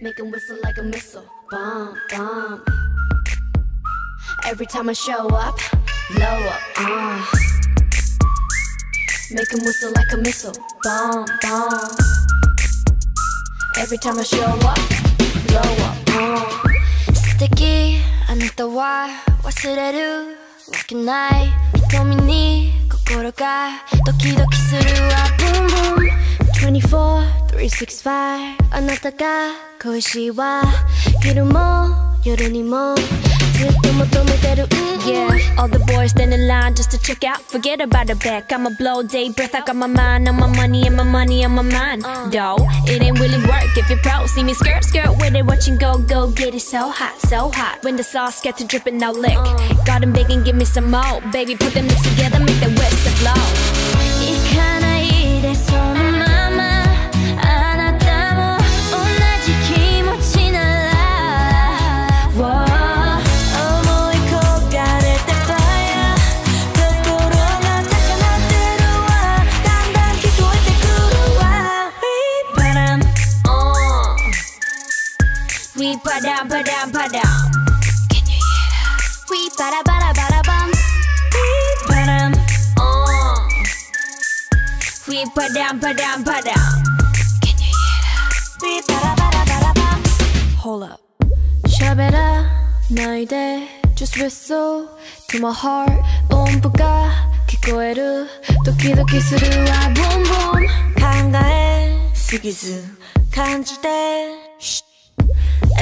Make him whistle like a missile. Bomb, bomb. Every time I show up, blow up. Uh. Make him whistle like a missile. Bomb, bomb. Every time I show up, blow up. Uh. 素敵あなたは忘れるわけない瞳に心がドキドキするわ Boom boom 24 365あなたが恋しいわ昼も夜にもずっと求めてる Yeah, all the boys stand in line just to check out. Forget about the back. I'ma blow day breath. I got my mind on my money and my money on my mind. Though it ain't really work if you're pro. See me skirt skirt with it, watching go go get it so hot, so hot. When the sauce get to dripping, now lick. Got 'em begging, give me some more. Baby, put them lips together, make the whistle blow. 行か We padam padam padam. We bada bada bada bum We padam Uh. We padam padam padam. We bada bada bada bum Hold up 喋らないで Just whistle to my heart 音符が聞こえるドキドキするわ Boom boom 考えすぎず感じて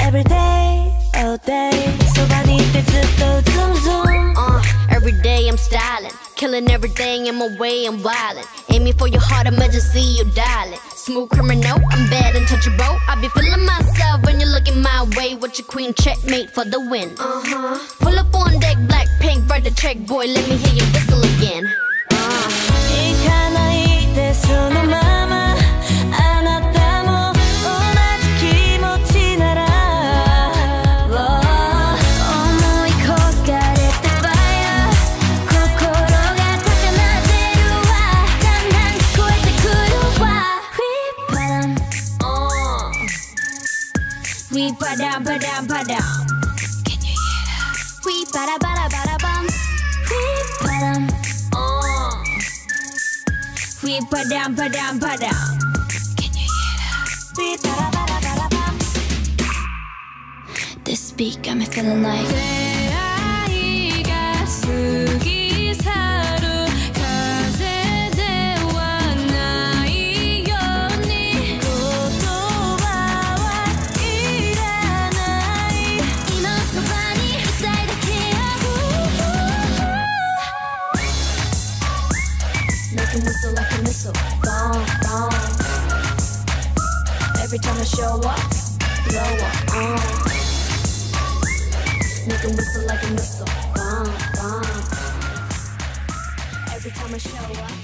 Every day, all day. So 많이 때 습도 zoom. Zoom uh, Every day I'm styling Killing everything in my way, I'm wildin' Aiming for your heart, emergency, you dialing. Smooth criminal, I'm bad and touchable. I be feeling myself when you're looking my way. With your queen checkmate for the win? Uh-huh. Pull up on deck, black pink, ride the check, boy Let me hear you whistle again. We padam Uh. We padam padam padam. We bada bada bada bum We padam Uh. We padam padam padam. Can you hear us? We bada bada bada bum This beat got me feeling like Make him whistle like a missile. Bomb, bomb. Every time I show up Blow up, uh Make him whistle like a missile. Bomb, bomb. Every time I show up